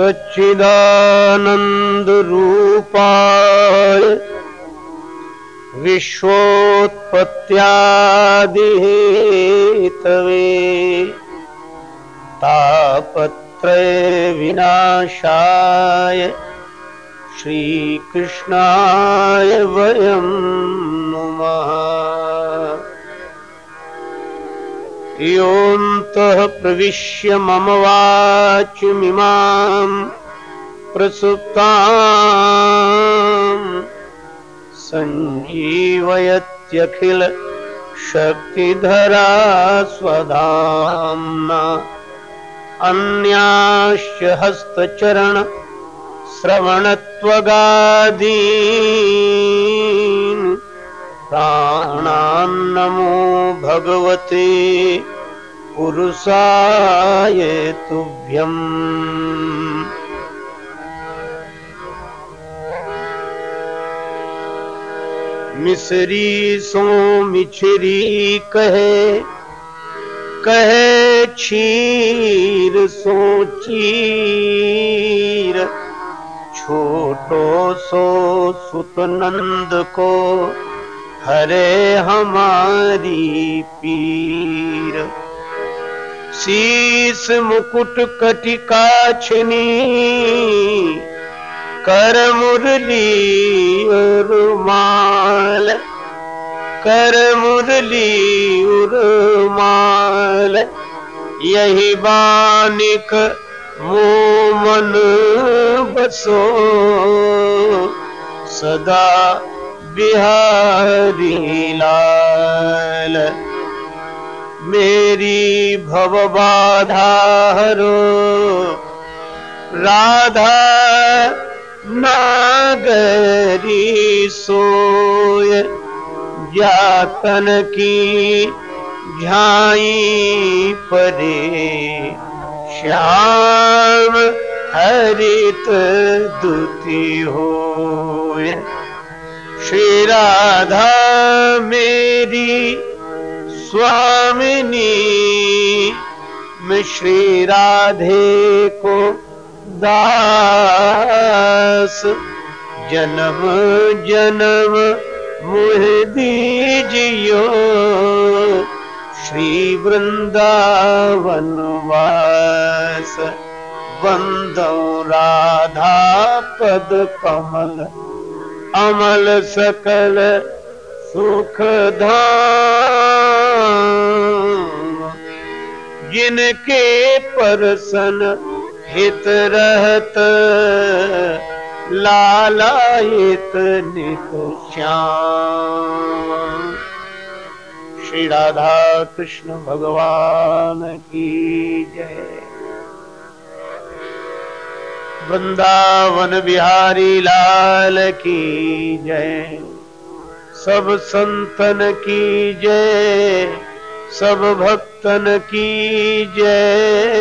सच्चिदानन्दरूपाय विश्वोत्पत्त्यादिहेतवे तापत्रय विनाशाय श्रीकृष्णाय वयं नुमः योऽन्तः प्रविश्य मम वाचमिमाम् प्रसुप्ताम्। सञ्जीवयत्यखिल शक्तिधरा स्वधाम्ना। अन्याश्च हस्तचरण श्रवणत्वगादीन्। प्राणान्नमो भगवते पुरुषाय तुभ्यम् मिसरी सो मिछरी कहे कहे छीर सो चीर छोटो सो सुतनंद को, हरे हमारी पीर। शीस मुकुट कटिका छनी कर मुरली रुमाल, कर मुरली उर्माल यही बानिक मोमन बसो, सदा बिहारी लाल। मेरी भव बाधा हरो। राधा नागरी सोय। जातन की झाई परे। श्याम हरित दुति हो श्री राधा मेरी स्वामिनी, मैं श्री राधे को दास। जन्म जन्म, मुह दीजियो। श्री वृंदावन वास वंदो राधा पद कमल, अमल सकल सुख धाम, जिनके परसन हित रहत, लालायित नित श्याम। श्री राधा कृष्ण भगवान की जय। वृंदावन बिहारी लाल की जय। सब संतन की जय सब भक्तन की जय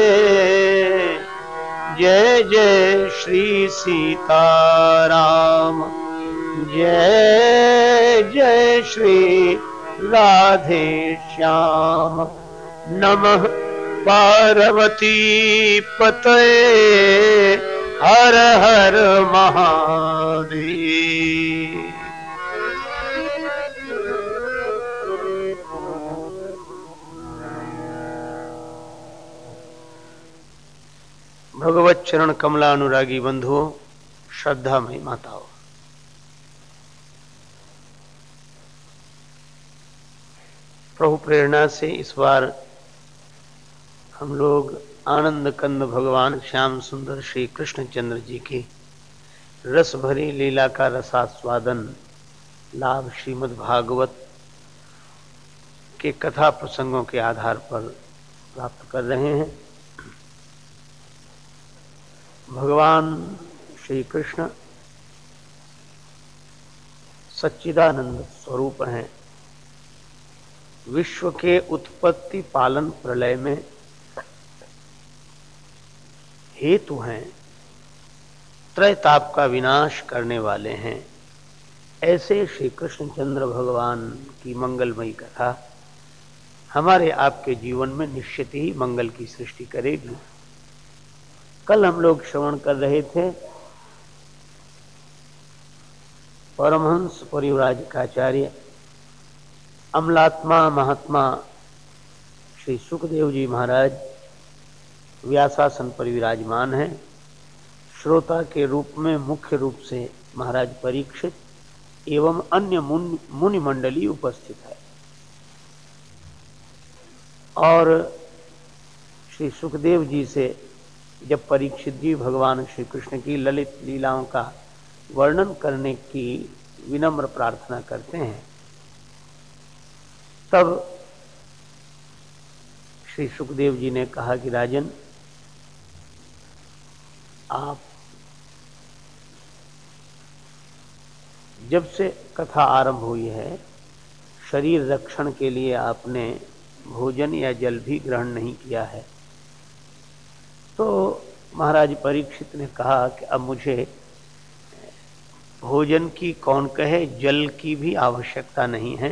जय जय श्री सीताराम, जय जय श्री राधे श्याम। नमः पार्वती पतये, हर हर महादेव। भगवत चरण कमला अनुरागी बंधुओं मई माताओं। प्रभु प्रेरणा से इस बार हम लोग आनंद कंद भगवान श्याम सुंदर श्री कृष्णचंद्र जी की रस भरी लीला का रसास्वादन, लाभ श्रीमद् भागवत के कथा प्रसंगों के आधार पर प्राप्त कर रहे हैं। भगवान श्री कृष्ण सच्चिदानंद स्वरूप हैं। विश्व के उत्पत्ति पालन प्रलय में हेतु हैं। त्रैताप का विनाश करने वाले हैं। ऐसे श्री कृष्णचंद्र भगवान की मंगलमयी कथा हमारे आपके जीवन में निश्चित ही मंगल की सृष्टि करेगी। कल हम लोग श्रवण कर रहे थे परमहंस परिवराज काचार्य अमलात्मा महात्मा श्री सुखदेव जी महाराज व्यासासन पर विराजमान है। श्रोता के रूप में मुख्य रूप से महाराज परीक्षित एवं अन्य मुनि मंडली उपस्थित है। और श्री सुखदेव जी से जब परीक्षित जी भगवान श्री कृष्ण की ललित लीलाओं का वर्णन करने की विनम्र प्रार्थना करते हैं, तब श्री सुखदेव जी ने कहा कि राजन, आप जब से कथा आरंभ हुई है, शरीर रक्षण के लिए आपने भोजन या जल भी ग्रहण नहीं किया है। तो महाराज परीक्षित ने कहा कि अब मुझे भोजन की कौन कहे, जल की भी आवश्यकता नहीं है,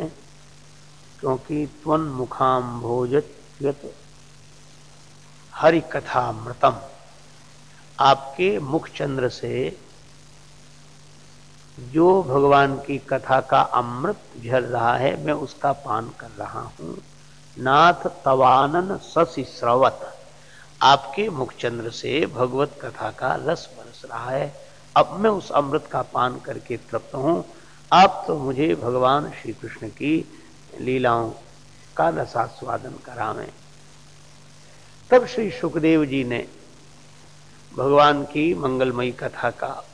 क्योंकि त्वन मुखाम भोजत हरि कथा मृतम आपके मुख चंद्र से जो भगवान की कथा का अमृत झर रहा है, मैं उसका पान कर रहा हूँ। नाथ तवानन ससी स्रवत। आपके मुखचंद्र से भगवत कथा का रस बरस रहा है। अब मैं उस अमृत का पान करके तृप्त हूँ। आप तो मुझे भगवान श्री कृष्ण की लीलाओं का रसास्वादन करावें। तब श्री सुखदेव जी ने भगवान की मंगलमयी कथा का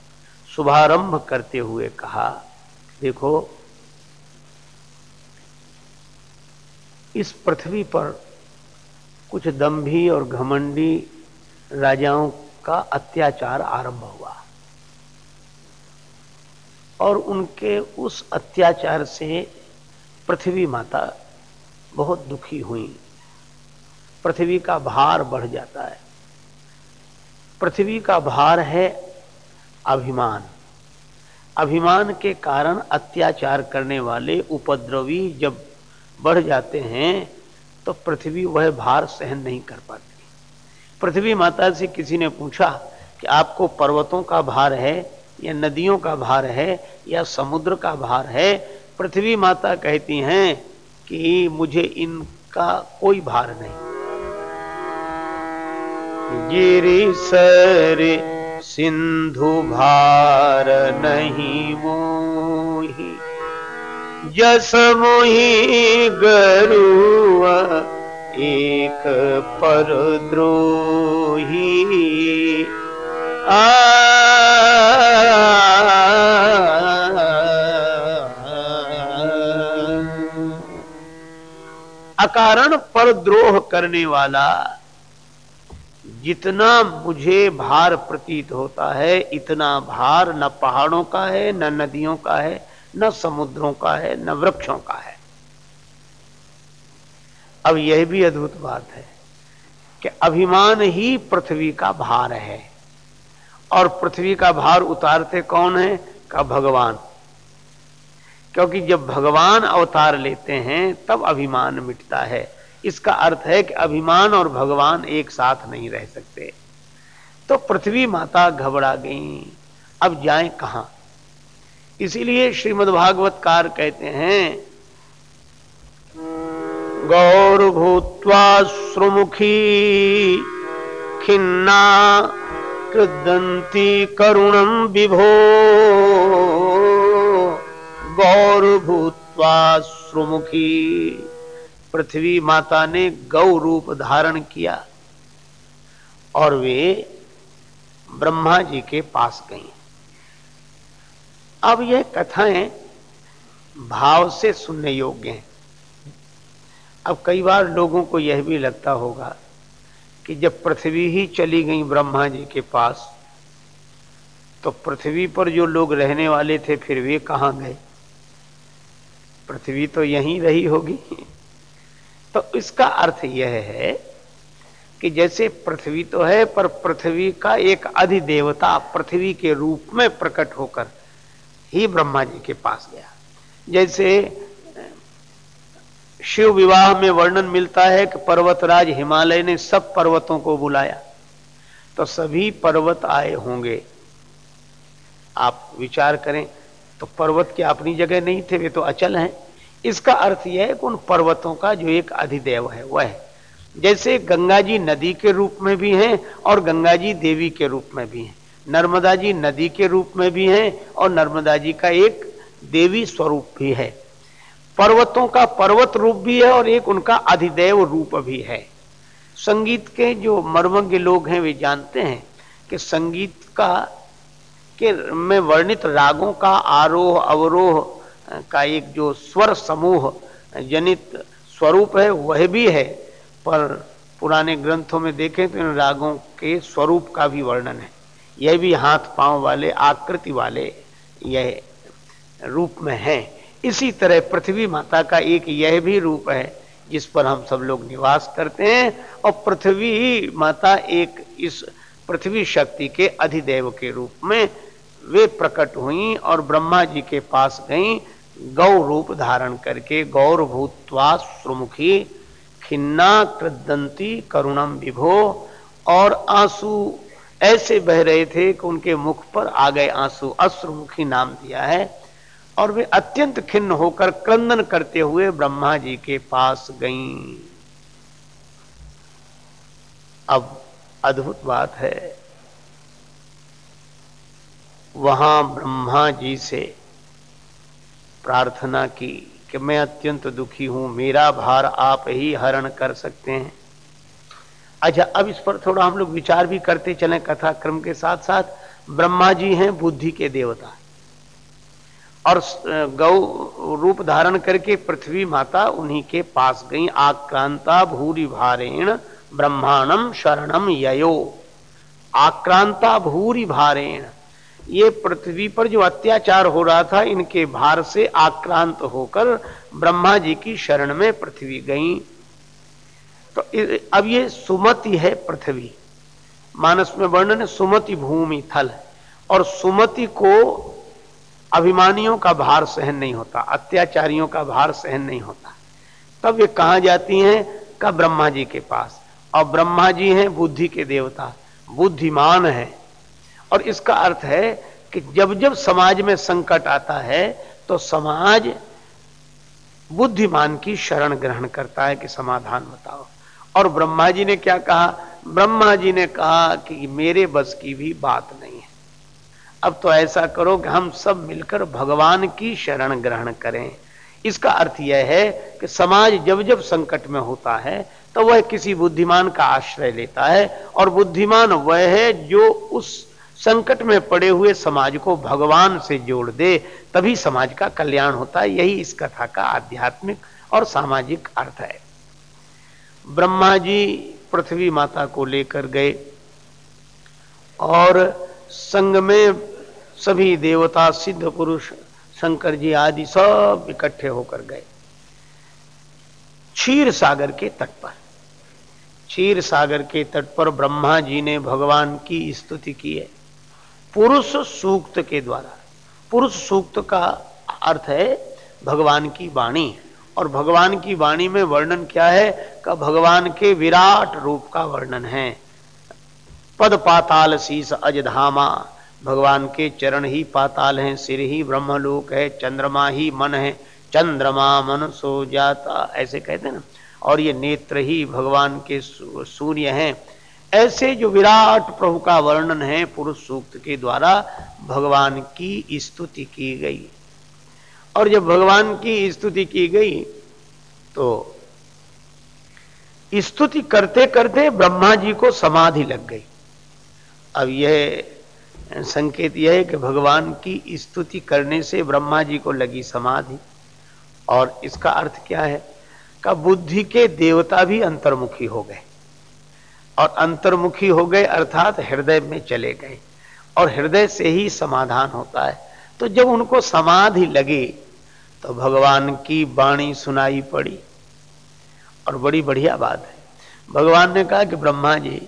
शुभारंभ करते हुए कहा, देखो, इस पृथ्वी पर कुछ दम्भी और घमंडी राजाओं का अत्याचार आरंभ हुआ। और उनके उस अत्याचार से पृथ्वी माता बहुत दुखी हुई। पृथ्वी का भार बढ़ जाता है। पृथ्वी का भार है अभिमान। अभिमान के कारण अत्याचार करने वाले उपद्रवी जब बढ़ जाते हैं तो पृथ्वी वह भार सहन नहीं कर पाती। पृथ्वी माता से किसी ने पूछा कि आपको पर्वतों का भार है, या नदियों का भार है, या समुद्र का भार है? पृथ्वी माता कहती हैं कि मुझे इनका कोई भार नहीं। गिरी सर सिंधु भार नहीं मोही। जस मोही गरुआ एक पर द्रोही आ, अकारण पर द्रोह करने वाला जितना मुझे भार प्रतीत होता है, इतना भार न पहाड़ों का है, न नदियों का है न समुद्रों का है, न वृक्षों का है। अब यह भी अद्भुत बात है कि अभिमान ही पृथ्वी का भार है। और पृथ्वी का भार उतारते कौन है? का भगवान। क्योंकि जब भगवान अवतार लेते हैं, तब अभिमान मिटता है। इसका अर्थ है कि अभिमान और भगवान एक साथ नहीं रह सकते। तो पृथ्वी माता घबरा गई। अब जाएँ कहाँ? इसीलिए श्रीमद् भागवतकार कहते हैं, गौर भूत्वा श्रुमुखी खिन्ना कृदंती करुणम विभो। गौर भूत्वा श्रुमुखी, पृथ्वी माता ने गौ रूप धारण किया और वे ब्रह्मा जी के पास गई। अब यह कथाएँ भाव से सुनने योग्य हैं। अब कई बार लोगों को यह भी लगता होगा कि जब पृथ्वी ही चली गई ब्रह्मा जी के पास तो पृथ्वी पर जो लोग रहने वाले थे, फिर वे कहाँ गए? पृथ्वी तो यहीं रही होगी। तो इसका अर्थ यह है कि जैसे पृथ्वी तो है, पर पृथ्वी का एक अधिदेवता पृथ्वी के रूप में प्रकट होकर ही ब्रह्मा जी के पास गया। जैसे, शिव विवाह में वर्णन मिलता है कि पर्वतराज हिमालय ने सब पर्वतों को बुलाया। तो सभी पर्वत आए होंगे। आप विचार करें तो पर्वत की अपनी जगह नहीं थे, वे तो अचल हैं। इसका अर्थ यह है कि उन पर्वतों का जो एक अधिदेव है, वह है। जैसे गंगा जी नदी के रूप में भी हैं और गंगा जी देवी के रूप में भी हैं। नर्मदा जी नदी के रूप में भी हैं और नर्मदा जी का एक देवी स्वरूप भी है। पर्वतों का पर्वत रूप भी है और एक उनका अधिदेव रूप भी है। संगीत के जो मर्मज्ञ लोग हैं, वे जानते हैं कि संगीत का, के में वर्णित रागों का आरोह, अवरोह का एक जो स्वर समूह, जनित स्वरूप है, वह भी है। पर पुराने ग्रंथों में देखें तो इन रागों के स्वरूप का भी वर्णन है। यह भी हाथ पाँव वाले, आकृति वाले यह रूप में है। इसी तरह पृथ्वी माता का एक यह भी रूप है, जिस पर हम सब लोग निवास करते हैं, और पृथ्वी माता एक इस पृथ्वी शक्ति के अधिदेव के रूप में वे प्रकट हुई और ब्रह्मा जी के पास गई गौ रूप धारण करके गौर भूतवा श्रुमुखी खिन्ना कृदंती करुणम विभो, और आँसू ऐसे बह रहे थे कि उनके मुख पर आ गए आँसू अश्रुमुखी नाम दिया है और वे अत्यंत खिन्न होकर क्रंदन करते हुए ब्रह्मा जी के पास गईं। अब अद्भुत बात है। वहाँ ब्रह्मा जी से प्रार्थना की कि मैं अत्यंत दुखी हूँ, मेरा भार आप ही हरण कर सकते हैं। अच्छा अब इस पर थोड़ा हम लोग विचार भी करते चले कथा क्रम के साथ साथ। ब्रह्मा जी हैं बुद्धि के देवता। और गौ रूप धारण करके पृथ्वी माता उन्हीं के पास गई। आक्रांता भूरी भारेण ब्रह्मांडम शरणम ययो। आक्रांता भूरी भारेण ये पृथ्वी पर जो अत्याचार हो रहा था, इनके भार से आक्रांत होकर ब्रह्मा जी की शरण में पृथ्वी गई। तो अब ये सुमति है पृथ्वी। मानस में वर्णन है सुमति भूमि, थल और सुमति को अभिमानियों का भार सहन नहीं होता, अत्याचारियों का भार सहन नहीं होता। तब ये कहा जाती हैं? का ब्रह्मा जी के पास। और ब्रह्मा जी हैं बुद्धि के देवता, बुद्धिमान है। और इसका अर्थ है कि जब जब समाज में संकट आता है तो समाज बुद्धिमान की शरण ग्रहण करता है कि समाधान बताओ। और ब्रह्मा जी ने क्या कहा? ब्रह्मा जी ने कहा कि मेरे बस की भी बात नहीं है। अब तो ऐसा करो कि हम सब मिलकर भगवान की शरण ग्रहण करें। इसका अर्थ यह है कि समाज जब जब संकट में होता है तो वह किसी बुद्धिमान का आश्रय लेता है और बुद्धिमान वह है जो उस संकट में पड़े हुए समाज को भगवान से जोड़ दे, तभी समाज का कल्याण होता है। यही इस कथा का आध्यात्मिक और सामाजिक अर्थ है। ब्रह्मा जी पृथ्वी माता को लेकर गए और संग में सभी देवता, सिद्ध पुरुष, शंकर जी आदि सब इकट्ठे होकर गए। क्षीर सागर के तट पर। क्षीर सागर के तट पर ब्रह्मा जी ने भगवान की स्तुति की है। पुरुष सूक्त के द्वारा। पुरुष सूक्त का अर्थ है भगवान की वाणी और भगवान की वाणी में वर्णन क्या है? का भगवान के विराट रूप का वर्णन है। पद पाताल शीस अजधामा भगवान के चरण ही पाताल हैं, सिर ही ब्रह्मलोक है, चंद्रमा ही मन है। चंद्रमा मन सो जाता, ऐसे कहते ना। और ये नेत्र ही भगवान के सूर्य हैं। ऐसे जो विराट प्रभु का वर्णन है, पुरुष सूक्त के द्वारा, भगवान की स्तुति की गई। और जब भगवान की स्तुति की गई तो स्तुति करते करते ब्रह्मा जी को समाधि लग गई। अब यह संकेत यह है कि भगवान की स्तुति करने से ब्रह्मा जी को लगी समाधि। और इसका अर्थ क्या है? का बुद्धि के देवता भी अंतर्मुखी हो गए। और अंतर्मुखी हो गए अर्थात हृदय में चले गए। और हृदय से ही समाधान होता है। तो जब उनको समाधि लगी तो भगवान की वाणी सुनाई पड़ी। और बड़ी बढ़िया बात है। भगवान ने कहा कि ब्रह्मा जी,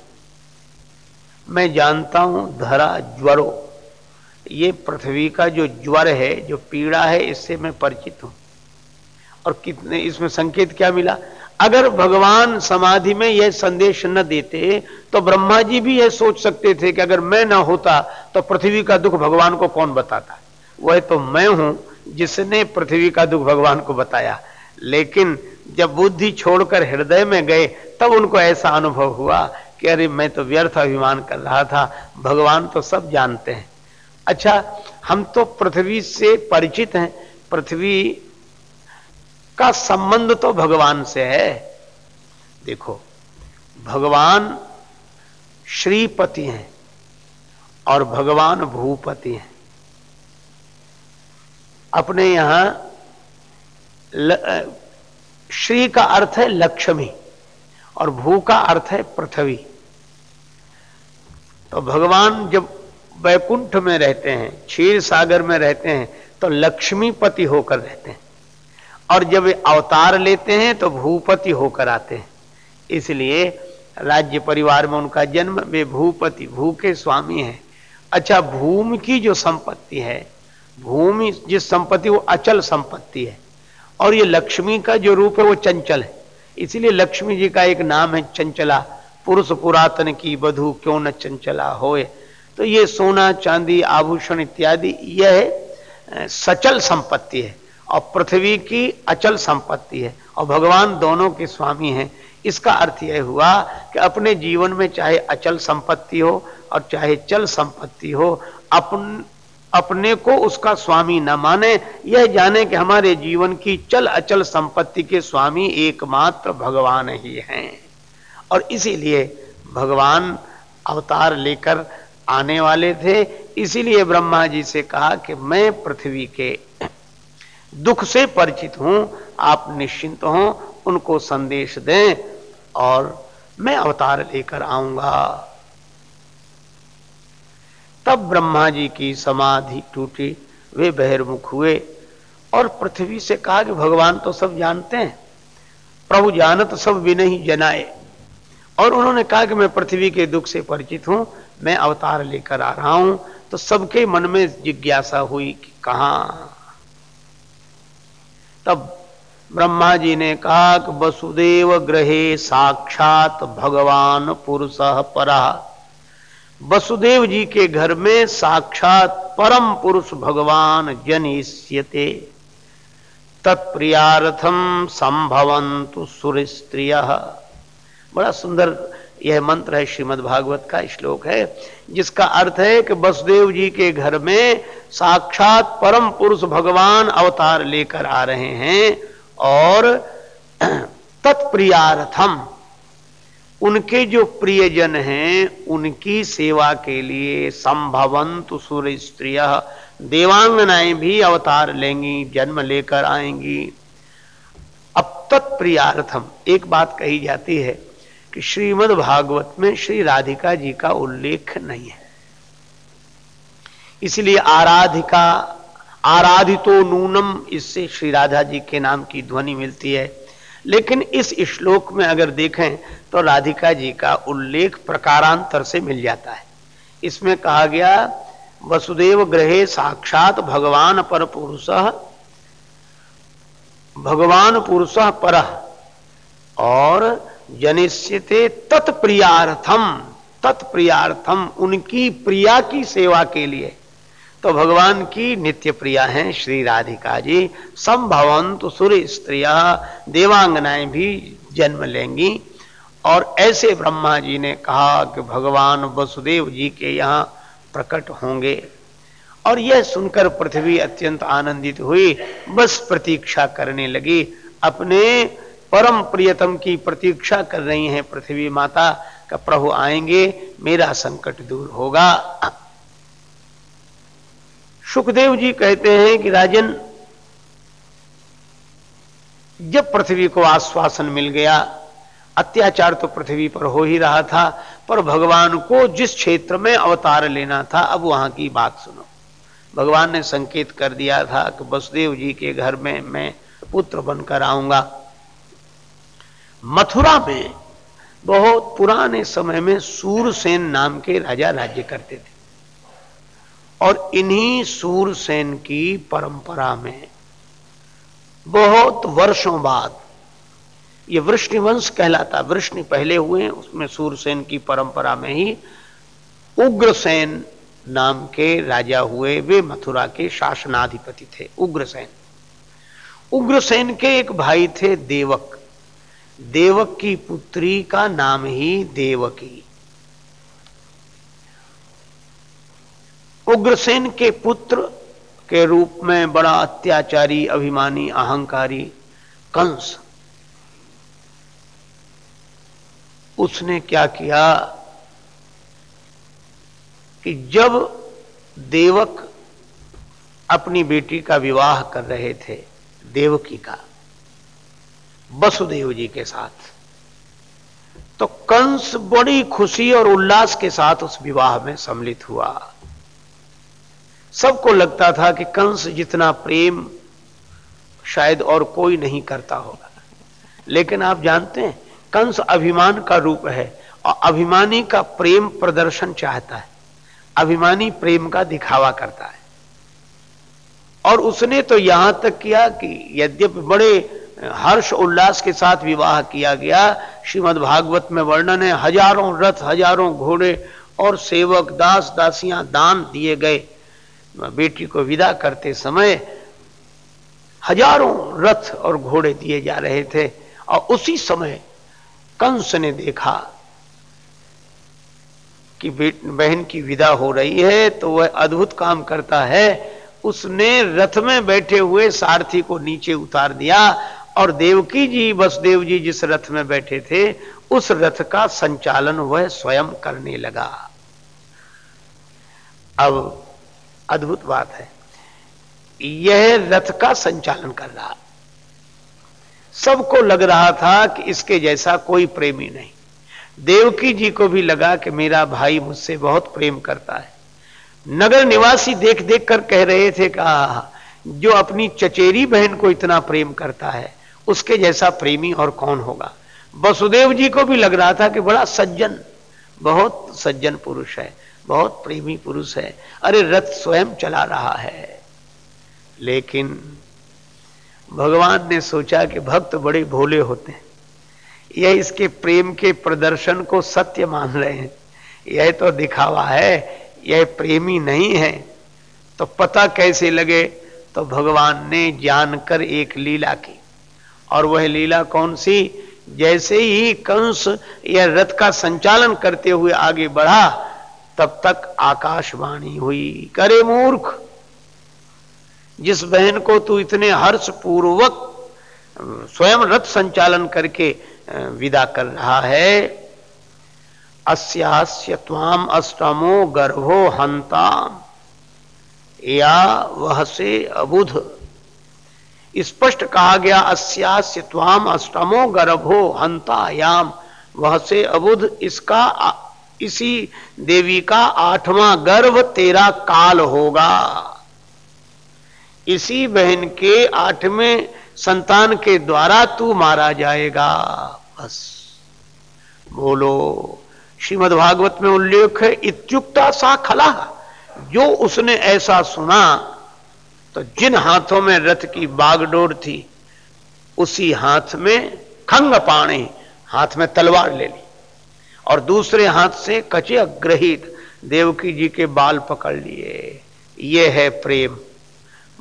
मैं जानता हूँ धरा ज्वरो। ये पृथ्वी का जो ज्वर है, जो पीड़ा है, इससे मैं परिचित हूँ। और कितने, इसमें संकेत क्या मिला? अगर भगवान समाधि में यह संदेश न देते तो ब्रह्मा जी भी यह सोच सकते थे कि अगर मैं ना होता तो पृथ्वी का दुख भगवान को कौन बताता? वह तो मैं हूँ जिसने पृथ्वी का दुख भगवान को बताया। लेकिन जब बुद्धि छोड़कर हृदय में गए, तब उनको ऐसा अनुभव हुआ कि अरे, मैं तो व्यर्थ अभिमान कर रहा था। भगवान तो सब जानते हैं। अच्छा हम तो पृथ्वी से परिचित हैं। पृथ्वी का संबंध तो भगवान से है। देखो, भगवान श्रीपति हैं और भगवान भूपति हैं। अपने यहाँ ल, श्री का अर्थ है लक्ष्मी और भू का अर्थ है पृथ्वी। तो भगवान जब वैकुंठ में रहते हैं क्षीर सागर में रहते हैं तो लक्ष्मीपति होकर रहते हैं। और जब वे अवतार लेते हैं तो भूपति होकर आते हैं। इसलिए राज्य परिवार में उनका जन्म वे भूपति भू के स्वामी हैं। अच्छा भूमि की जो संपत्ति है भूमि, जिस संपत्ति, वो अचल संपत्ति है। और ये लक्ष्मी का जो रूप है, वो चंचल है। इसीलिए लक्ष्मी जी का एक नाम है चंचला। पुरुष पुरातन की बधु क्यों न चंचला होए? तो ये सोना, चांदी, आभूषण इत्यादि, यह सचल संपत्ति है। और पृथ्वी की अचल संपत्ति है। और भगवान दोनों के स्वामी हैं। इसका अर्थ यह हुआ कि अपने जीवन में चाहे अचल संपत्ति हो और चाहे चल संपत्ति हो, अपन अपने को उसका स्वामी न माने। यह जाने कि हमारे जीवन की चल अचल संपत्ति के स्वामी एकमात्र भगवान ही हैं। और इसीलिए भगवान अवतार लेकर आने वाले थे। इसीलिए ब्रह्मा जी से कहा कि मैं पृथ्वी के दुख से परिचित हूँ, आप निश्चिंत हो, उनको संदेश दें और मैं अवतार लेकर आऊँगा। तब ब्रह्मा जी की समाधि टूटी, वे बहिर्मुख हुए और पृथ्वी से कहा कि भगवान तो सब जानते हैं, प्रभु जानत सब भी नहीं जनाए। और उन्होंने कहा कि मैं पृथ्वी के दुख से परिचित हूँ, मैं अवतार लेकर आ रहा हूँ तो सबके मन में जिज्ञासा हुई कि कहा। तब ब्रह्मा जी ने कहा कि वसुदेव ग्रहे साक्षात भगवान पुरुष परा। वसुदेव जी के घर में साक्षात परम पुरुष भगवान जनिष्यते। तत्प्रियार्थम संभवंतु सुर स्त्रिय बड़ा सुंदर यह मंत्र है श्रीमद् भागवत का श्लोक है, जिसका अर्थ है कि वसुदेव जी के घर में साक्षात परम पुरुष भगवान अवतार लेकर आ रहे हैं और तत्प्रियार्थम उनके जो प्रियजन हैं, उनकी सेवा के लिए संभवंत सूर्य स्त्रिय देवांगनाएँ भी अवतार लेंगी, जन्म लेकर आएँगी। अब तत्प्रियार्थम, एक बात कही जाती है कि श्रीमद् भागवत में श्री राधिका जी का उल्लेख नहीं है। इसलिए आराधिका, आराधितो नूनम, इससे श्री राधा जी के नाम की ध्वनि मिलती है। लेकिन इस श्लोक में अगर देखें तो राधिका जी का उल्लेख प्रकारांतर से मिल जाता है। इसमें कहा गया, वसुदेव ग्रहे साक्षात भगवान पर पुरुष, भगवान पुरुष पर, और जनिष्यते तत्प्रियार्थम तत्प्रियार्थम उनकी प्रिया की सेवा के लिए। तो भगवान की नित्य प्रिया हैं श्री राधिका जी। संभवंत सूर्य स्त्रिया, देवांगनाएँ भी जन्म लेंगी। और ऐसे ब्रह्मा जी ने कहा कि भगवान वसुदेव जी के यहाँ प्रकट होंगे। और यह सुनकर पृथ्वी अत्यंत आनंदित हुई, बस प्रतीक्षा करने लगी। अपने परम प्रियतम की प्रतीक्षा कर रही है पृथ्वी माता, का प्रभु आएँगे, मेरा संकट दूर होगा। सुखदेव जी कहते हैं कि राजन, जब पृथ्वी को आश्वासन मिल गया, अत्याचार तो पृथ्वी पर हो ही रहा था, पर भगवान को जिस क्षेत्र में अवतार लेना था, अब वहाँ की बात सुनो। भगवान ने संकेत कर दिया था कि वसुदेव जी के घर में मैं पुत्र बनकर आऊँगा। मथुरा में बहुत पुराने समय में सूरसेन नाम के राजा राज्य करते थे। और इन्हीं सूरसेन की परंपरा में बहुत वर्षों बाद, ये वृष्णिवंश कहलाता, वृष्णि पहले हुए, उसमें सूरसेन की परंपरा में ही उग्रसेन नाम के राजा हुए, वे मथुरा के शासनाधिपति थे उग्रसेन उग्रसेन के एक भाई थे देवक। देवक की पुत्री का नाम ही देवकी। उग्रसेन के पुत्र के रूप में बड़ा अत्याचारी, अभिमानी, अहंकारी कंस। उसने क्या किया कि जब देवक अपनी बेटी का विवाह कर रहे थे, देवकी का, वसुदेव जी के साथ तो कंस बड़ी खुशी और उल्लास के साथ उस विवाह में सम्मिलित हुआ। सबको लगता था कि कंस जितना प्रेम शायद और कोई नहीं करता होगा। लेकिन आप जानते हैं, कंस अभिमान का रूप है और अभिमानी का प्रेम प्रदर्शन चाहता है। अभिमानी प्रेम का दिखावा करता है। और उसने तो यहाँ तक किया कि यद्यपि बड़े हर्ष उल्लास के साथ विवाह किया गया, श्रीमद भागवत में वर्णन है, हज़ारों रथ, हज़ारों घोड़े और सेवक दास दासियाँ दान दिए गए। बेटी को विदा करते समय हज़ारों रथ और घोड़े दिए जा रहे थे और उसी समय कंस ने देखा कि बहन की विदा हो रही है तो वह अद्भुत काम करता है। उसने रथ में बैठे हुए सारथी को नीचे उतार दिया और देवकी जी वसुदेव जी जिस रथ में बैठे थे, उस रथ का संचालन वह स्वयं करने लगा। अब अद्भुत बात है। यह रथ का संचालन कर रहा। सबको लग रहा था कि इसके जैसा कोई प्रेमी नहीं। देवकी जी को भी लगा कि मेरा भाई मुझसे बहुत प्रेम करता है। नगर निवासी देख देख कर कह रहे थे कहा जो अपनी चचेरी बहन को इतना प्रेम करता है, उसके जैसा प्रेमी और कौन होगा? वसुदेव जी को भी लग रहा था कि बड़ा सज्जन, बहुत सज्जन पुरुष है। बहुत प्रेमी पुरुष है। अरे रथ स्वयं चला रहा है। लेकिन भगवान ने सोचा कि भक्त बड़े भोले होते हैं। यह इसके प्रेम के प्रदर्शन को सत्य मान रहे हैं। यह तो दिखावा है, यह प्रेमी नहीं है। तो पता कैसे लगे? तो भगवान ने जानकर एक लीला की। और वह लीला कौन सी? जैसे ही कंस यह रथ का संचालन करते हुए आगे बढ़ा तब तक आकाशवाणी हुई। करे मूर्ख, जिस बहन को तू इतने हर्ष पूर्वक स्वयं रथ संचालन करके विदा कर रहा है, अस्यास्य अष्टमो गर्भो हंता या वह से अबुध। स्पष्ट कहा गया, अस्यास्य अष्टमो गर्भो हंता याम वह से अबुध, इसका इसी देवी का आठवां गर्भ तेरा काल होगा। इसी बहन के आठवें संतान के द्वारा तू मारा जाएगा। बस। बोलो, श्रीमद भागवत में उल्लेख है, इत्युक्ता सा खला, जो उसने ऐसा सुना तो जिन हाथों में रथ की बागडोर थी, उसी हाथ में खंग पाणी, हाथ में तलवार ले ली। और दूसरे हाथ से कचे अग्रहित देवकी जी के बाल पकड़ लिए। ये है प्रेम।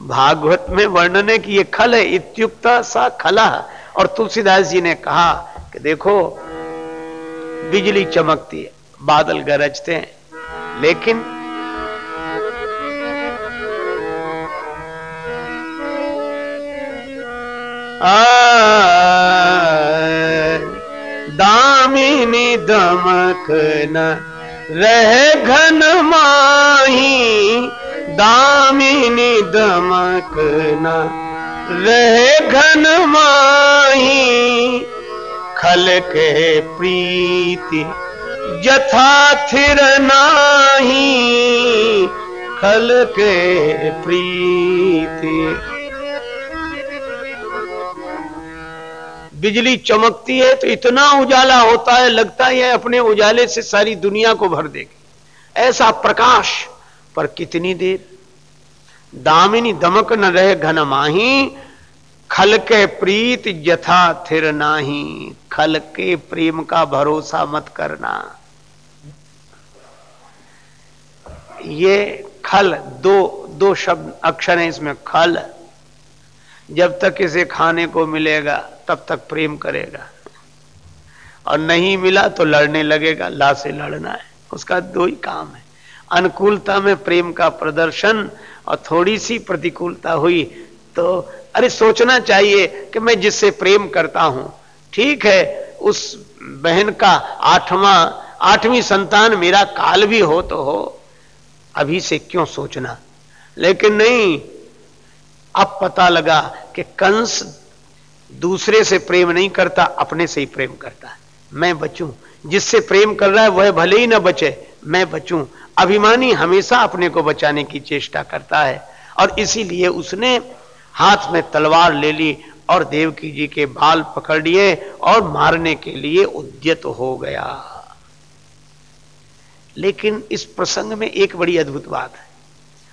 भागवत में वर्णन है कि ये खल है, इत्युक्ता सा खला। और तुलसीदास जी ने कहा कि देखो, बिजली चमकती है, बादल गरजते हैं, लेकिन दामिनी दमक न रह घन माही। दामिनी दमक न रह घन माही। खल के प्रीति जथा थिर नाही। खल के प्रीति बिजली चमकती है तो इतना उजाला होता है, लगता है अपने उजाले से सारी दुनिया को भर देगी। ऐसा प्रकाश, पर कितनी देर? दामिनी दमक न रहे घन माही, खल के प्रीत यथा थिर नाही। खल के प्रेम का भरोसा मत करना। ये खल, दो दो शब्द अक्षर है इसमें, खल। जब तक इसे खाने को मिलेगा तब तक प्रेम करेगा। और नहीं मिला तो लड़ने लगेगा ला से लड़ना है। उसका दो ही काम है। अनुकूलता में प्रेम का प्रदर्शन और थोड़ी सी प्रतिकूलता हुई तो अरे सोचना चाहिए कि मैं जिससे प्रेम करता हूँ, ठीक है, उस बहन का आठवां, आठवीं संतान मेरा काल भी हो तो हो, अभी से क्यों सोचना? लेकिन नहीं, अब पता लगा कि कंस दूसरे से प्रेम नहीं करता, अपने से ही प्रेम करता है। मैं बचूं। जिससे प्रेम कर रहा है, वह भले ही ना बचे, मैं बचूं। अभिमानी हमेशा अपने को बचाने की चेष्टा करता है। और इसीलिए उसने हाथ में तलवार ले ली और देवकी जी के बाल पकड़ लिए और मारने के लिए उद्यत हो गया। लेकिन इस प्रसंग में एक बड़ी अद्भुत बात है।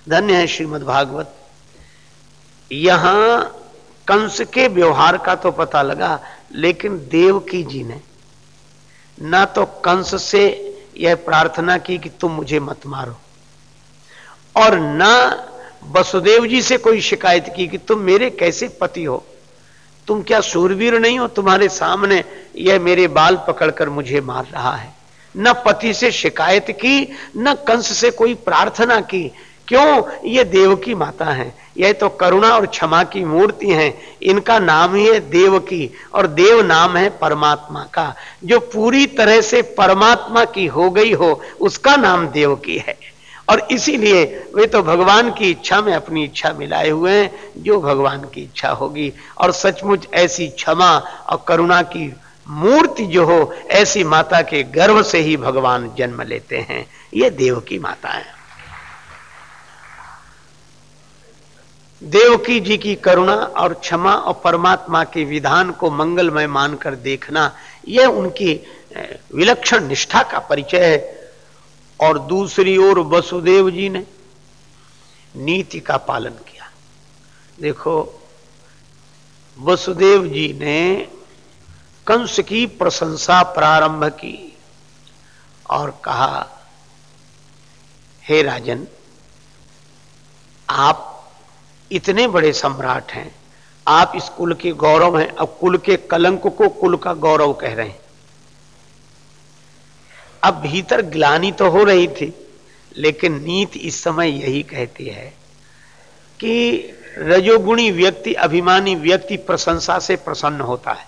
धन्य है श्रीमद भागवत यहाँ कंस के व्यवहार का तो पता लगा, लेकिन देवकी जी ने ना तो कंस से यह प्रार्थना की कि तुम मुझे मत मारो, और ना वसुदेव जी से कोई शिकायत की कि तुम मेरे कैसे पति हो। तुम क्या सूरवीर नहीं हो? तुम्हारे सामने यह मेरे बाल पकड़कर मुझे मार रहा है। न पति से शिकायत की, न कंस से कोई प्रार्थना की क्यों? ये देव की माता है। यह तो करुणा और क्षमा की मूर्ति हैं। इनका नाम ही है देव की, और देव नाम है परमात्मा का। जो पूरी तरह से परमात्मा की हो गई हो, उसका नाम देव की है। और इसीलिए वे तो भगवान की इच्छा में अपनी इच्छा मिलाए हुए हैं, जो भगवान की इच्छा होगी। और सचमुच ऐसी क्षमा और करुणा की मूर्ति जो हो, ऐसी माता के गर्भ से ही भगवान जन्म लेते हैं। ये देव की माता है। देवकी जी की करुणा और क्षमा और परमात्मा के विधान को मंगलमय मानकर देखना, यह उनकी विलक्षण निष्ठा का परिचय है। और दूसरी ओर वसुदेव जी ने नीति का पालन किया। देखो, वसुदेव जी ने कंस की प्रशंसा प्रारंभ की और कहा, हे राजन, आप इतने बड़े सम्राट हैं। आप इस कुल के गौरव हैं, अब कुल के कलंक को कुल का गौरव कह रहे हैं। अब भीतर ग्लानी तो हो रही थी, लेकिन नीति इस समय यही कहती है कि रजोगुणी व्यक्ति, अभिमानी व्यक्ति प्रशंसा से प्रसन्न होता है।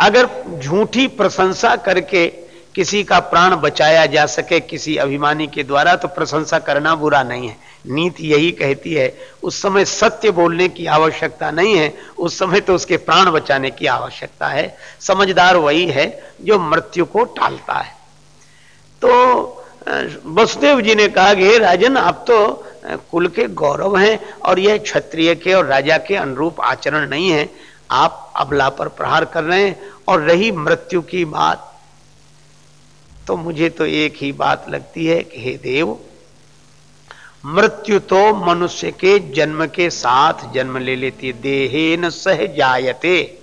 अगर झूठी प्रशंसा करके किसी का प्राण बचाया जा सके किसी अभिमानी के द्वारा तो प्रशंसा करना बुरा नहीं है। नीति यही कहती है, उस समय सत्य बोलने की आवश्यकता नहीं है, उस समय तो उसके प्राण बचाने की आवश्यकता है। समझदार वही है जो मृत्यु को टालता है। तो वसुदेव जी ने कहा कि राजन, आप तो कुल के गौरव हैं और यह क्षत्रिय के और राजा के अनुरूप आचरण नहीं है। आप अबला पर प्रहार कर रहे हैं और रही मृत्यु की बात। तो मुझे तो एक ही बात लगती है कि, हे देव मृत्यु तो मनुष्य के जन्म के साथ जन्म ले लेती है देहे न सह जायते।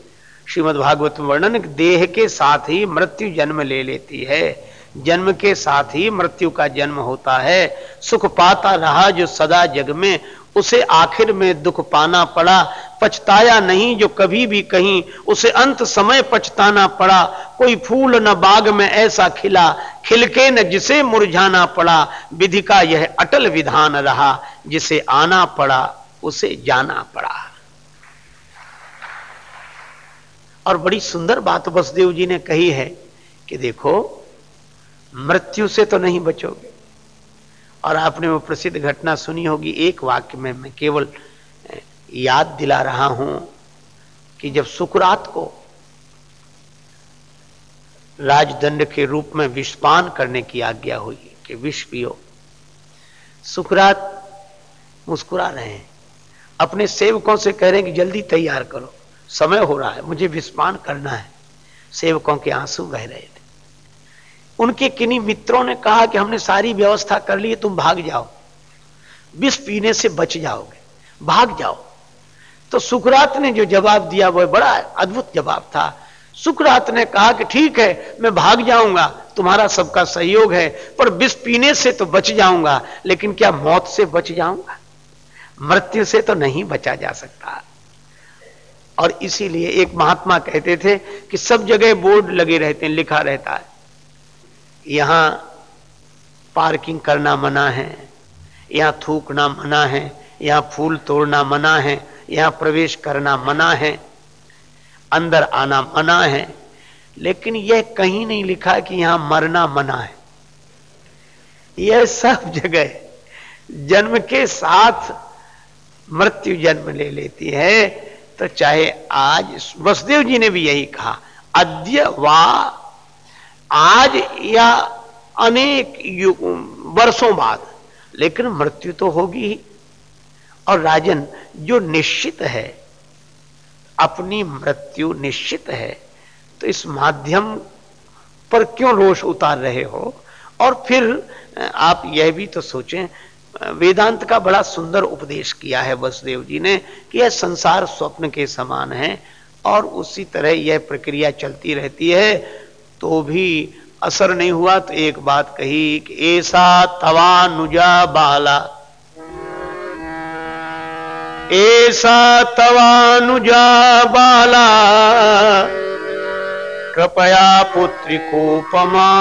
श्रीमद भागवत वर्णन, देह के साथ ही मृत्यु जन्म ले लेती है। जन्म के साथ ही मृत्यु का जन्म होता है। सुख पाता रहा जो सदा जग में उसे आखिर में दुख पाना पड़ा। पछताया नहीं जो कभी भी कहीं, उसे अंत समय पछताना पड़ा। कोई फूल न बाग में ऐसा खिला, खिलके न जिसे मुरझाना पड़ा। विधि का यह अटल विधान रहा, जिसे आना पड़ा, उसे जाना पड़ा। और बड़ी सुंदर बात बसदेव जी ने कही है कि देखो, मृत्यु से तो नहीं बचोगे। और आपने वो प्रसिद्ध घटना सुनी होगी, एक वाक्य में मैं केवल याद दिला रहा हूँ कि जब सुकरात को राजदंड के रूप में विषपान करने की आज्ञा हुई कि विष पियो, सुकरात मुस्कुरा रहे हैं। अपने सेवकों से कह रहे हैं कि जल्दी तैयार करो, समय हो रहा है, मुझे विस्पान करना है। सेवकों के आँसू बह रहे थे। उनके किन्हीं मित्रों ने कहा कि हमने सारी व्यवस्था कर ली तुम भाग जाओ। विष पीने से बच जाओगे, भाग जाओ। तो सुकरात ने जो जवाब दिया वह बड़ा अद्भुत जवाब था। सुकरात ने कहा कि ठीक है, मैं भाग जाऊँगा, तुम्हारा सबका सहयोग है, पर विष पीने से तो बच जाऊँगा, लेकिन क्या मौत से बच जाऊँगा? मृत्यु से तो नहीं बचा जा सकता। और इसीलिए एक महात्मा कहते थे कि सब जगह बोर्ड लगे रहते हैं, लिखा रहता है। यहाँ पार्किंग करना मना है, यहाँ थूकना मना है, यहाँ फूल तोड़ना मना है, यहाँ प्रवेश करना मना है, अंदर आना मना है, लेकिन यह कहीं नहीं लिखा कि यहाँ मरना मना है। यह सब जगह जन्म के साथ मृत्यु जन्म ले लेती है। तो चाहे आज वसुदेव जी ने भी यही कहा, अद्य वा आज या अनेक वर्षों बाद, लेकिन मृत्यु तो होगी ही। और राजन, जो निश्चित है, अपनी मृत्यु निश्चित है तो इस माध्यम पर क्यों रोष उतार रहे हो? और फिर, आप यह भी तो सोचें, वेदांत का बड़ा सुंदर उपदेश किया है वसुदेव जी ने कि यह संसार स्वप्न के समान है, और उसी तरह यह प्रक्रिया चलती रहती है। तो भी असर नहीं हुआ तो एक बात कही कि ऐसा तवानुजा बाला। ऐसा तवानुजा बाला। कृपया पुत्री को पमा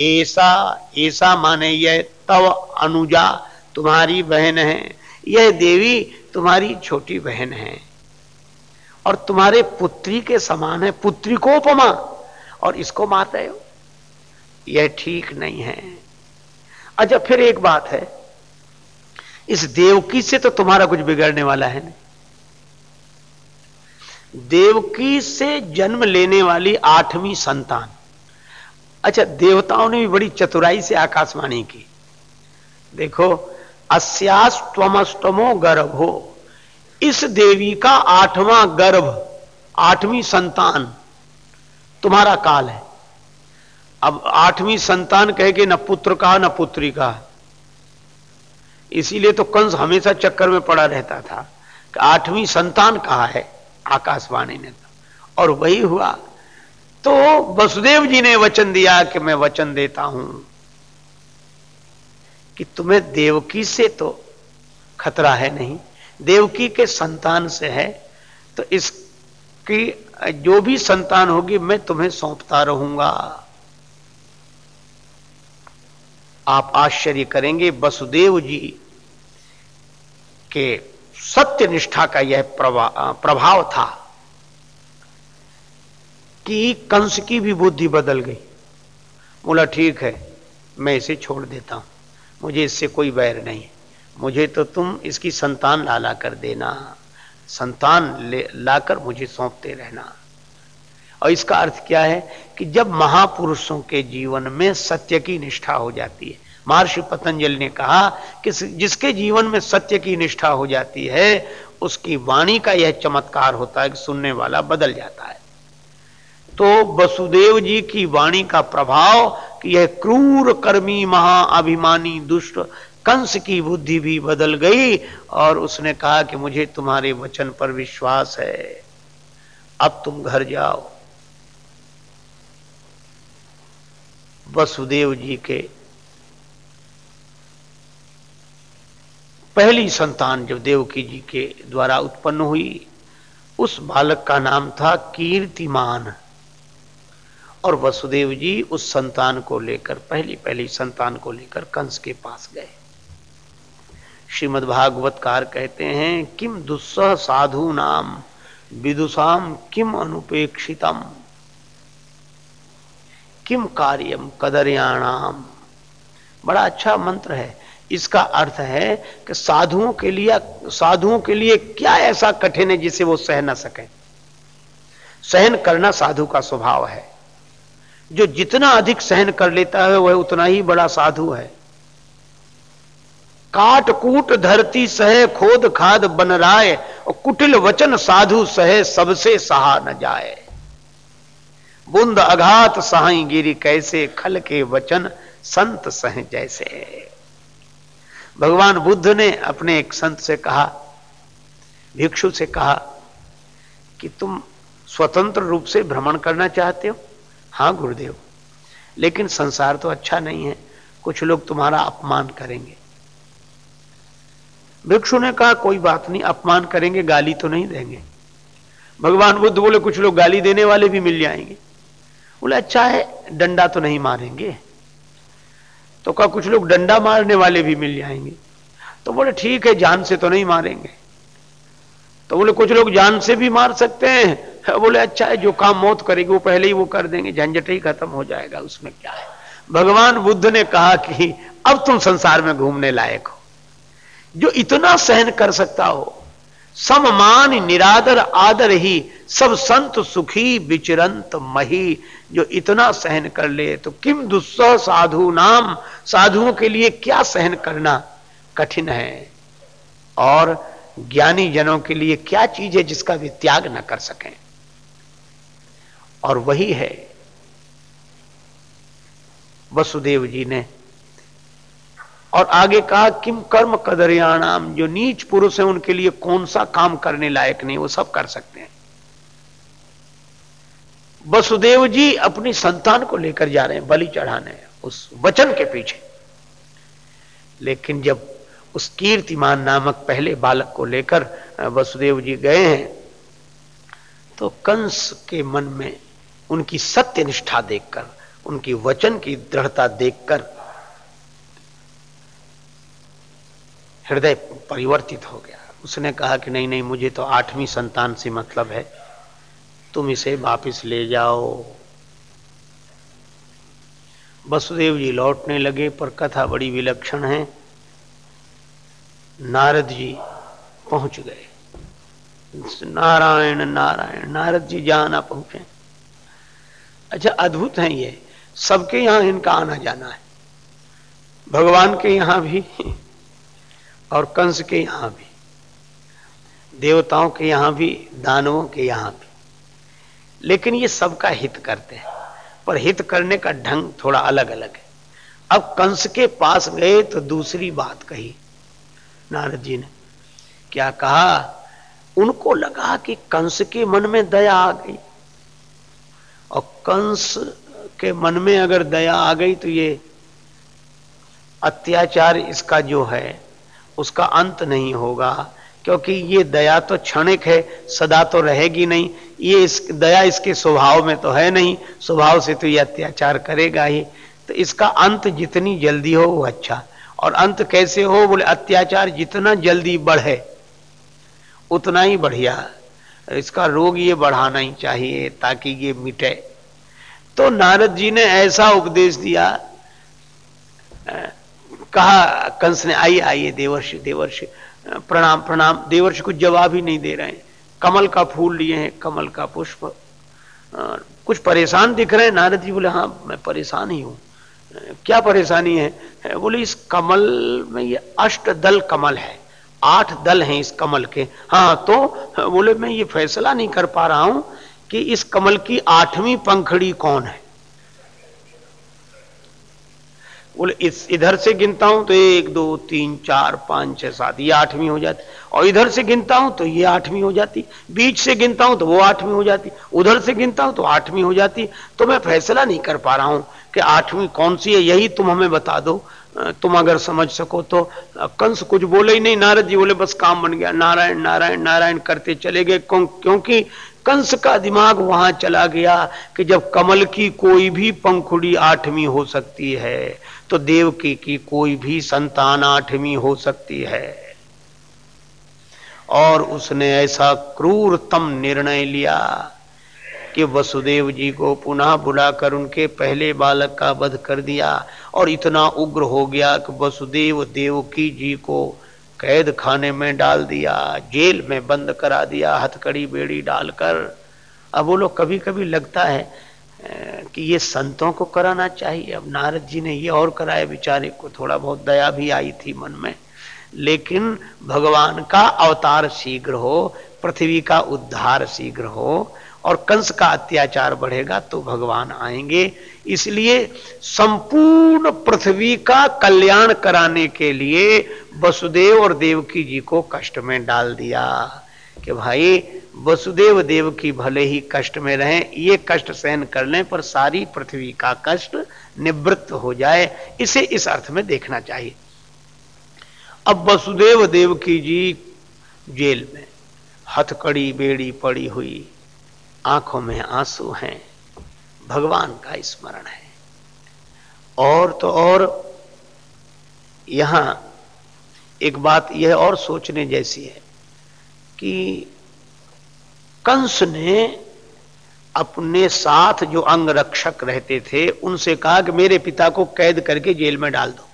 ऐसा ऐसा माने यह तव अनुजा तुम्हारी बहन है। यह देवी तुम्हारी छोटी बहन है। और तुम्हारे पुत्री के समान है, पुत्री को उपमा। और इसको मार रहे हो। यह ठीक नहीं है। अच्छा फिर एक बात है। इस देवकी से तो तुम्हारा कुछ बिगड़ने वाला है नहीं। देवकी से जन्म लेने वाली आठवीं संतान। अच्छा देवताओं ने भी बड़ी चतुराई से आकाशवाणी की। देखो अस्यास्तमस्तमो गर्भो। इस देवी का आठवां गर्भ, आठवीं संतान तुम्हारा काल है। अब आठवीं संतान कह के न पुत्र का, न पुत्री का। इसीलिए तो कंस हमेशा चक्कर में पड़ा रहता था कि आठवीं संतान कहा है आकाशवाणी ने तो। और वही हुआ। तो वसुदेव जी ने वचन दिया कि मैं वचन देता हूँ कि तुम्हें देवकी से तो खतरा है नहीं। देवकी के संतान से है तो इसकी, जो भी संतान होगी, मैं तुम्हें सौंपता रहूँगा। आप आश्चर्य करेंगे, वसुदेव जी के सत्य निष्ठा का यह प्रभाव था कि कंस की भी बुद्धि बदल गई। बोला, ठीक है, मैं इसे छोड़ देता हूँ, मुझे इससे कोई वैर नहीं मुझे तो तुम इसकी संतान लाला कर देना। संतान लाकर मुझे सौंपते रहना। और इसका अर्थ क्या है कि जब महापुरुषों के जीवन में सत्य की निष्ठा हो जाती है, महर्षि पतंजलि ने कहा कि जिसके जीवन में सत्य की निष्ठा हो जाती है, उसकी वाणी का यह चमत्कार होता है कि सुनने वाला बदल जाता है। तो वसुदेव जी की वाणी का प्रभाव कि यह क्रूर, कर्मी, महाअभिमानी, दुष्ट कंस की बुद्धि भी बदल गई और उसने कहा कि मुझे तुम्हारे वचन पर विश्वास है। अब तुम घर जाओ। वसुदेव जी के पहली संतान जब देवकी जी के द्वारा उत्पन्न हुई, उस बालक का नाम था कीर्तिमान। और वसुदेव जी उस संतान को लेकर पहली पहली संतान को लेकर कंस के पास गए। श्रीमद भागवतकार कहते हैं किम दुस्सह साधु नाम विदुषाम किम अनुपेक्षितम किम कार्यम कदरियाणाम बड़ा अच्छा मंत्र है। इसका अर्थ है कि साधुओं के लिए, साधुओं के लिए क्या ऐसा कठिन है जिसे वो सह न सके? सहन करना साधु का स्वभाव है। जो जितना अधिक सहन कर लेता है, वह उतना ही बड़ा साधु है। काट कूट धरती सहे, खोद खाद बन राय, और कुटिल वचन साधु सहे, सबसे सहा न जाए। बुंद अघात सहाई गिरी, कैसे खल के वचन संत सह जैसे। भगवान बुद्ध ने अपने एक संत से कहा, भिक्षु से कहा कि तुम स्वतंत्र रूप से भ्रमण करना चाहते हो? हाँ, गुरुदेव। लेकिन संसार तो अच्छा नहीं है। कुछ लोग तुम्हारा अपमान करेंगे। भिक्षु ने कहा, कोई बात नहीं, अपमान करेंगे, गाली तो नहीं देंगे। भगवान बुद्ध बोले, कुछ लोग गाली देने वाले भी मिल जाएँगे। बोले अच्छा है, डंडा तो नहीं मारेंगे। तो कहा, कुछ लोग डंडा मारने वाले भी मिल जाएँगे। तो बोले, ठीक है, जान से तो नहीं मारेंगे। तो बोले, कुछ लोग जान से भी मार सकते हैं। बोले अच्छा है, जो काम मौत करेगी, वो पहले ही वो कर देंगे, झंझट ही खत्म हो जाएगा, उसमें क्या है? भगवान बुद्ध ने कहा कि, अब तुम संसार में घूमने लायक हो। जो इतना सहन कर सकता हो। सममान, निरादर, आदर ही, सब संत सुखी, विचरंत मही। जो इतना सहन कर ले तो किम दुस्सह साधु नाम? साधुओं के लिए क्या सहन करना कठिन है? और ज्ञानी जनों के लिए क्या चीज़ है जिसका वे त्याग न कर सकें? और वही है, वसुदेव जी ने और आगे कहा, किम कर्म कदरियाणाम? जो नीच पुरुष है, उनके लिए कौन सा काम करने लायक नहीं? वो सब कर सकते हैं। वसुदेव जी अपनी संतान को लेकर जा रहे हैं, बलि चढ़ाने, उस वचन के पीछे। लेकिन जब उस कीर्तिमान नामक पहले बालक को लेकर वसुदेव जी गए हैं तो कंस के मन में उनकी सत्य निष्ठा देखकर, उनकी वचन की दृढ़ता देखकर हृदय परिवर्तित हो गया। उसने कहा कि नहीं नहीं, मुझे तो आठवीं संतान से मतलब है। तुम इसे वापस ले जाओ। वसुदेव जी लौटने लगे, पर कथा बड़ी विलक्षण है। नारद जी पहुँच गए। नारायण नारायण, नारद जी जहाँ ना पहुँचे। अच्छा अद्भुत है ये। सबके यहाँ इनका आना जाना है। भगवान के यहाँ भी। और कंस के यहाँ भी, देवताओं के यहाँ भी, दानवों के यहाँ भी। लेकिन ये सबका हित करते हैं, पर हित करने का ढंग थोड़ा अलग अलग है। अब कंस के पास गए तो दूसरी बात कही। नारद जी ने, क्या कहा? उनको लगा कि कंस के मन में दया आ गई। और कंस के मन में अगर दया आ गई तो ये अत्याचार इसका जो है उसका अंत नहीं होगा। क्योंकि ये दया तो क्षणिक है, सदा तो रहेगी नहीं। ये इस, दया इसके स्वभाव में तो है नहीं, स्वभाव से तो ये अत्याचार करेगा ही। तो इसका अंत जितनी जल्दी हो, वो अच्छा। और अंत कैसे हो, बोले, अत्याचार जितना जल्दी बढ़े, उतना ही बढ़िया। इसका रोग ये बढ़ाना ही चाहिए, ताकि ये मिटे। तो नारद जी ने ऐसा उपदेश दिया कहा, कंस ने, आइए आइए, देवर्षि देवर्षि, प्रणाम प्रणाम। देवर्षि कुछ जवाब ही नहीं दे रहे हैं। कमल का फूल लिए हैं, कमल का पुष्प। कुछ परेशान दिख रहे हैं। नारद जी बोले हाँ मैं परेशान ही हूँ। क्या परेशानी है? बोले, इस कमल में ये अष्ट दल कमल है। आठ दल हैं इस कमल के। हाँ तो बोले, मैं ये फैसला नहीं कर पा रहा हूँ कि इस कमल की आठवीं पंखड़ी कौन है? बोले, इस, इधर से गिनता हूँ तो एक, दो, तीन, चार, पाँच, छह, सात, ये आठवीं हो जाती। और इधर से गिनता हूँ तो ये आठवीं हो जाती। बीच से गिनता हूँ तो वो आठवीं हो जाती। उधर से गिनता हूँ तो आठवीं हो जाती। तो मैं फैसला नहीं कर पा रहा हूँ कि आठवीं कौन सी है, यही तुम हमें बता दो। तुम अगर समझ सको तो। कंस कुछ बोले ही नहीं, नारद जी बोले, बस काम बन गया। नारायण नारायण नारायण करते चले गए क्योंकि कंस का दिमाग वहाँ चला गया कि जब कमल की कोई भी पंखुड़ी आठवीं हो सकती है तो देवकी की कोई भी संतान आठवीं हो सकती है। और उसने ऐसा क्रूरतम निर्णय लिया कि वसुदेव जी को पुनः बुलाकर उनके पहले बालक का वध कर दिया और इतना उग्र हो गया कि वसुदेव देवकी जी को कैद खाने में डाल दिया, जेल में बंद करा दिया, हथकड़ी बेड़ी डालकर। अब बोलो कभी कभी लगता है कि ये संतों को कराना चाहिए। अब नारद जी ने ये और कराया, बेचारे को थोड़ा बहुत दया भी आई थी मन में। लेकिन भगवान का अवतार शीघ्र हो, पृथ्वी का उद्धार शीघ्र हो और कंस का अत्याचार बढ़ेगा तो भगवान आएँगे। इसलिए संपूर्ण पृथ्वी का कल्याण कराने के लिए वसुदेव और देवकी जी को कष्ट में डाल दिया कि भाई वसुदेव देव की भले ही कष्ट में रहें, ये कष्ट सहन कर लें, पर सारी पृथ्वी का कष्ट निवृत्त हो जाए, इसे इस अर्थ में देखना चाहिए। अब वसुदेव देव की जी जेल में, हथकड़ी बेड़ी पड़ी हुई, आँखों में आँसू हैं, भगवान का स्मरण है। और तो और, यहाँ एक बात यह और सोचने जैसी है कि कंस ने अपने साथ जो अंग रक्षक रहते थे, उनसे कहा कि मेरे पिता को कैद करके जेल में डाल दो।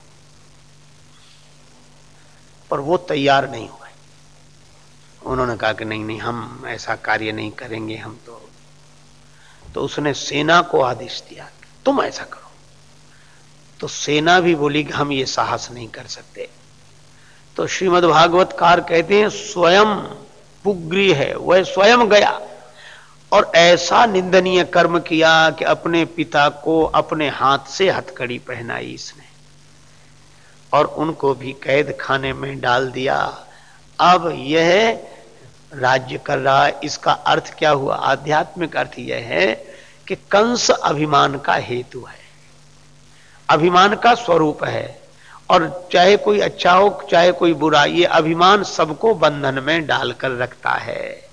पर वो तैयार नहीं हुए। उन्होंने कहा कि नहीं नहीं, हम ऐसा कार्य नहीं करेंगे, हम तो तो उसने सेना को आदेश दिया तुम ऐसा करो। तो सेना भी बोली कि हम ये साहस नहीं कर सकते। तो श्रीमद भागवत कार कहते हैं, स्वयं पुग्री है, वह स्वयं गया। और ऐसा निंदनीय कर्म किया कि अपने पिता को अपने हाथ से हथकड़ी पहनाई इसने। और उनको भी कैद खाने में डाल दिया। अब यह राज्य कर रहा है। इसका अर्थ क्या हुआ? आध्यात्मिक अर्थ यह है कि कंस अभिमान का हेतु है। अभिमान का स्वरूप है। और चाहे कोई अच्छा हो, चाहे कोई बुरा, ये अभिमान सबको बंधन में डालकर रखता है।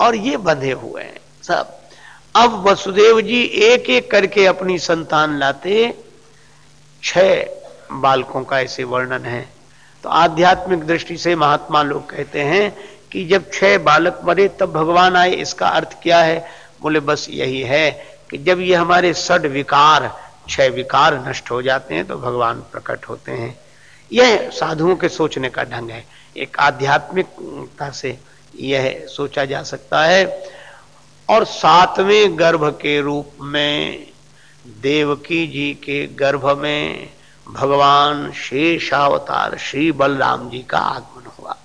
और ये बंधे हुए हैं सब। अब वसुदेव जी एक एक करके अपनी संतान लाते। छह बालकों का ऐसे वर्णन है। तो आध्यात्मिक दृष्टि से महात्मा लोग कहते हैं कि जब छह बालक मरे, तब भगवान आए। इसका अर्थ क्या है? बोले, बस यही है कि जब ये हमारे सड विकार छह विकार नष्ट हो जाते हैं तो भगवान प्रकट होते हैं। यह साधुओं के सोचने का ढंग है। एक आध्यात्मिकता से यह सोचा जा सकता है। और सातवें गर्भ के रूप में, देवकी जी के गर्भ में भगवान शेषावतार श्री बलराम जी का आगमन हुआ।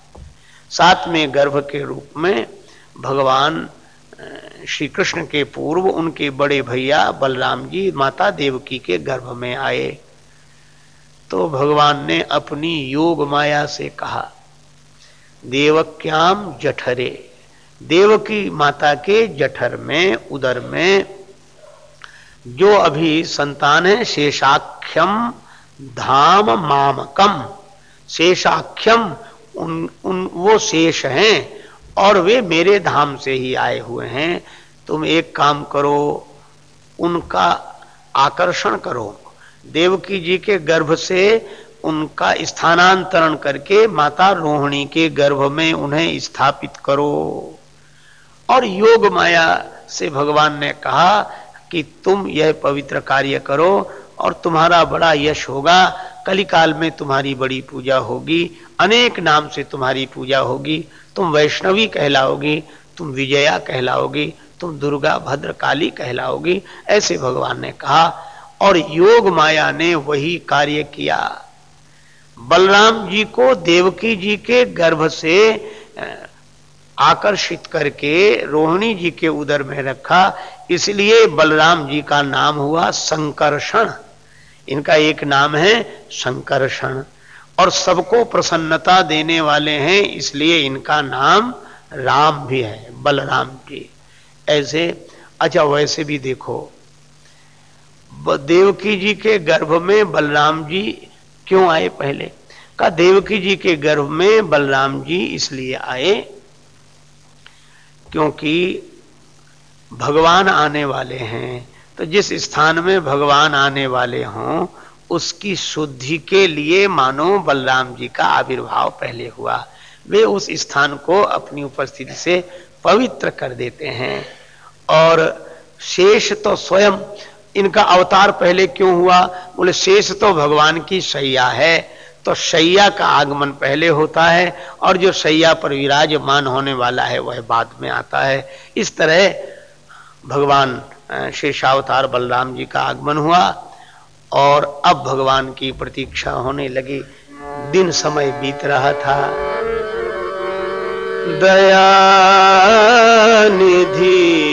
सातवें गर्भ के रूप में भगवान श्री कृष्ण के पूर्व उनके बड़े भैया बलराम जी माता देवकी के गर्भ में आए। तो भगवान ने अपनी योग माया से कहा, देवक्याम जठरे, देवकी माता के जठर में, उदर में, जो अभी संतान है, शेषाख्यम धाम मामकम, शेषाख्यम उन उन, वो शेष हैं और वे मेरे धाम से ही आए हुए हैं। तुम एक काम करो, उनका आकर्षण करो। देवकी जी के गर्भ से उनका स्थानांतरण करके माता रोहिणी के गर्भ में उन्हें स्थापित करो। और योग माया से भगवान ने कहा कि तुम यह पवित्र कार्य करो और तुम्हारा बड़ा यश होगा। कलिकाल में तुम्हारी बड़ी पूजा होगी, अनेक नाम से तुम्हारी पूजा होगी। तुम वैष्णवी कहलाओगी, तुम विजया कहलाओगी, तुम दुर्गा भद्र काली कहलाओगी, ऐसे भगवान ने कहा, और योग माया ने वही कार्य किया। बलराम जी को देवकी जी के गर्भ से आकर्षित करके रोहिणी जी के उदर में रखा, इसलिए बलराम जी का नाम हुआ संकर्षण। इनका एक नाम है संकर्षण। और सबको प्रसन्नता देने वाले हैं, इसलिए इनका नाम राम भी है, बलराम जी। ऐसे अच्छा वैसे भी देखो देवकी जी के गर्भ में बलराम जी क्यों आए पहले? का देवकी जी के गर्भ में बलराम जी इसलिए आए क्योंकि भगवान आने वाले हैं। तो जिस स्थान में भगवान आने वाले हों उसकी शुद्धि के लिए मानो बलराम जी का आविर्भाव पहले हुआ। वे उस स्थान को अपनी उपस्थिति से पवित्र कर देते हैं। और शेष तो स्वयं, इनका अवतार पहले क्यों हुआ? बोले, शेष तो भगवान की सैया है। तो शैया का आगमन पहले होता है, और जो सैया पर विराजमान होने वाला है, वह बाद में आता है। इस तरह भगवान शेषावतार बलराम जी का आगमन हुआ। और अब भगवान की प्रतीक्षा होने लगी। दिन समय बीत रहा था। दया निधि,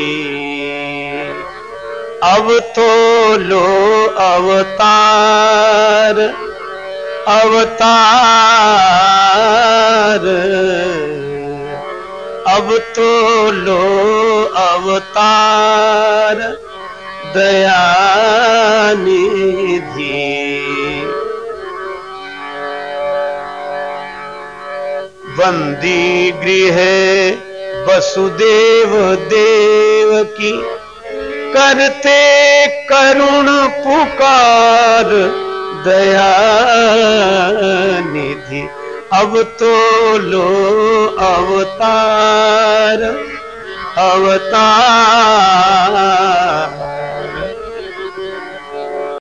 अब तो लो अवतार अवतार। अब तो लो अवतार। दयानिधि। बंदी गृह वसुदेव देव की करते करुण पुकार दया निधि अब तो लो अवतार अवतार।